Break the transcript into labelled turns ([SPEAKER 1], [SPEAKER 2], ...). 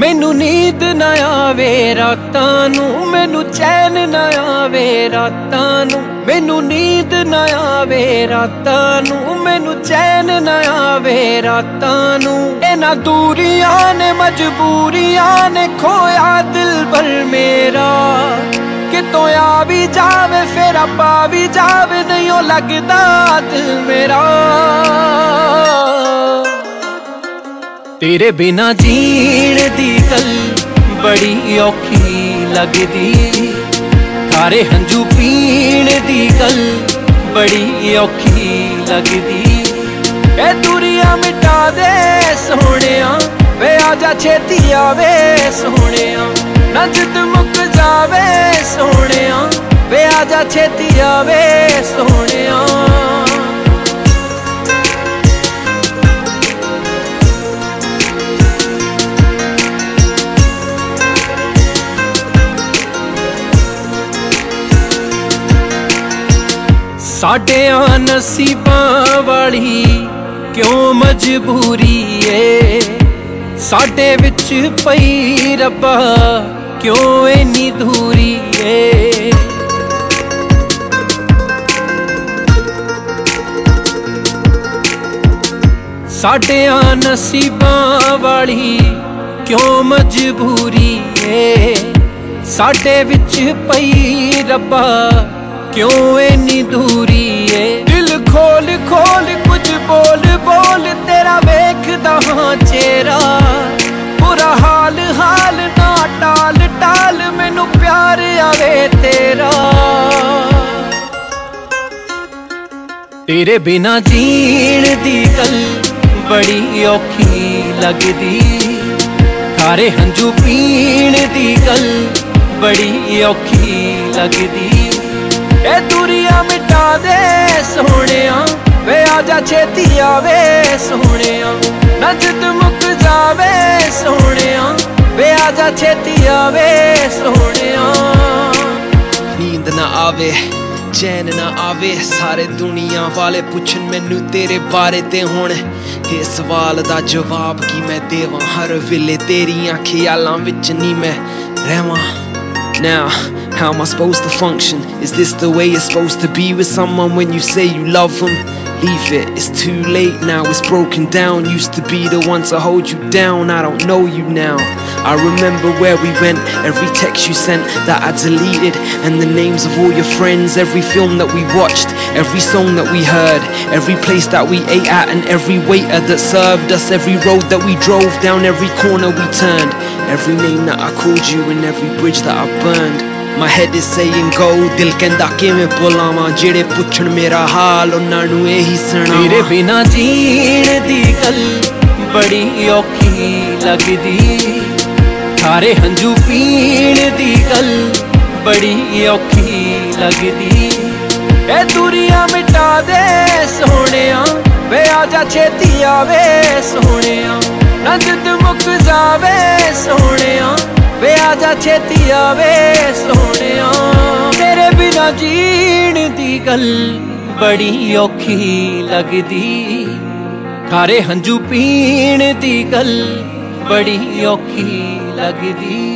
[SPEAKER 1] ਮੈਨੂੰ ਨੀਂਦ ਨਾ ਆਵੇ ਰਾਤਾਂ ਨੂੰ, ਮੈਨੂੰ ਚੈਨ ਨਾ ਆਵੇ ਰਾਤਾਂ ਨੂੰ। ਮੈਨੂੰ ਨੀਂਦ ਨਾ ਆਵੇ ਰਾਤਾਂ ਨੂੰ, ਮੈਨੂੰ ਚੈਨ ਨਾ ਆਵੇ ਰਾਤਾਂ ਨੂੰ। ਇਹਨਾਂ ਦੂਰੀਆਂ ਨੇ, ਮਜਬੂਰੀਆਂ ਨੇ ਖੋਇਆ ਦਿਲ ਬਰ ਮੇਰਾ। ਕਿਤੋਂ ਆ ਵੀ ਜਾਵੇ, ਫੇਰ ਆਪਾ ਵੀ ਜਾਵੇ ਨਹੀਂ ਉਹ ਲੱਗਦਾ ਦਿਲ ਮੇਰਾ। ਤੇਰੇ ਬਿਨਾ ਜੀਣ ਦੀ ਗੱਲ ਬੜੀ ਔਖੀ ਲੱਗਦੀ। ਖਾਰੇ ਹੰਝੂ ਪੀਣ ਦੀ ਗੱਲ ਬੜੀ ਔਖੀ ਲੱਗਦੀ। ਇਹ ਦੁਨੀਆ ਮਿਟਾ ਦੇ ਸੋਹਣਿਆ, ਵੇ ਆ ਜਾ ਛੇਤੀ ਆਵੇ ਸੋਹਣਿਆ। ਨਾ ਜਿੱਦ ਮੁੱਕ ਜਾਵੇ ਸੋਹਣਿਆ, ਵੇ ਆ ਜਾ ਛੇਤੀ ਆਵੇ ਸੋਹਣਿਆ। ਸਾਡਿਆਂ ਨਸੀਬਾਂ ਵਾਲੀ ਕਿਉਂ ਮਜਬੂਰੀ ਏ? ਸਾਡੇ ਵਿੱਚ ਪਈ ਰੱਬਾ ਕਿਉਂ ਇੰਨੀ ਦੂਰੀ ਏ? ਸਾਡਿਆਂ ਨਸੀਬਾਂ ਵਾਲੀ ਕਿਉਂ ਮਜਬੂਰੀ ਏ? ਸਾਡੇ ਵਿੱਚ ਪਈ ਰੱਬਾ ਕਿਉਂ ਇੰਨੀ ਦੂਰੀ ਏ? ਦਿਲ ਖੋਲ ਖੋਲ ਕੁਝ ਬੋਲ ਬੋਲ ਤੇਰਾ ਵੇਖਦਾ ਹਾਂ ਚਿਹਰਾ। ਬੁਰਾ ਹਾਲ ਹਾਲ ਨਾ ਟਾਲ ਟਾਲ ਮੈਨੂੰ ਪਿਆਰ ਆਵੇ ਤੇਰਾ। ਤੇਰੇ ਬਿਨਾ ਜੀਣ ਦੀ ਗੱਲ ਬੜੀ ਔਖੀ ਲੱਗਦੀ। ਖਾਰੇ ਹੰਝੂ ਪੀਣ ਦੀ ਗੱਲ ਬੜੀ ਔਖੀ ਲੱਗਦੀ। ਦੇ ਸੋਹਣਿਆ। ਵੇ ਆ ਜਾ ਛੇਤੀ ਆਵੇ ਸੋਹਣਿਆ। ਨਾ ਜਿੱਦ ਮੁੱਕ ਜਾਵੇ ਸੋਹਣਿਆ। ਵੇ ਆ ਜਾ ਛੇਤੀ ਆਵੇ ਸੋਹਣਿਆ।
[SPEAKER 2] ਨੀਂਦ ਨਾ ਆਵੇ, ਚੈਨ ਨਾ ਆਵੇ, ਸਾਰੇ ਦੁਨੀਆ ਵਾਲੇ ਪੁੱਛਣ ਮੈਨੂੰ ਤੇਰੇ ਬਾਰੇ ਤੇ ਹੁਣ। ਇਹ ਸਵਾਲ ਦਾ ਜਵਾਬ ਕੀ ਮੈਂ ਦੇਵਾਂ? ਹਰ ਵੇਲੇ ਤੇਰੀਆਂ ਖਿਆਲਾਂ ਵਿੱਚ ਨਹੀਂ ਮੈਂ ਰਹਿਵਾਂ। Now, how am I supposed to function? Is this the way it's supposed to be with someone when you say you love them? Leave it, it's too late now, it's broken down. Used to be the one to hold you down, I don't know you now. I remember where we went, every text you sent that I deleted, and the names of all your friends, every film that we watched, every song that we heard, every place that we ate at, and every waiter that served us, every road that we drove down, every corner we turned, every name that I called you, and every bridge that I burned. My head is saying go, ਦਿਲ ਕਹਿੰਦਾ ਕਿਵੇਂ ਬੁਲਾਵਾਂ ਜਿਹੜੇ ਪੁੱਛਣ ਮੇਰਾ ਹਾਲ ਉਹਨਾਂ ਨੂੰ ਇਹੀ
[SPEAKER 1] ਤੇਰੇ ਬਿਨਾ ਜੀਣ ਦੀ ਗੱਲ ਬੜੀ ਔਖੀ ਲੱਗਦੀ। ਖਾਰੇ ਹੰਝੂ ਪੀਣ ਦੀ ਗੱਲ ਬੜੀ ਔਖੀ ਲੱਗਦੀ। ਇਹ ਦੁਨੀਆ ਮਿਟਾ ਦੇ ਸੋਹਣਿਆ ਵੇ ਆ ਜਾ ਛੇਤੀ ਆਵੇ ਸੋਹਣਿਆ। ਨਾ ਜਿੱਦ ਮੁੱਕ ਜਾਵੇ ਸੋਹਣਿਆ ਵੇ ਆ ਜਾ ਛੇਤੀ ਆਵੇ ਸੋਹਣਿਆ ਤੇਰੇ ਬਿਨਾ ਜੀਣ ਦੀ ਗੱਲ ਬੜੀ ਔਖੀ ਲੱਗਦੀ। ਖਾਰੇ ਹੰਝੂ ਪੀਣ ਦੀ ਗੱਲ ਬੜੀ ਔਖੀ ਲੱਗਦੀ।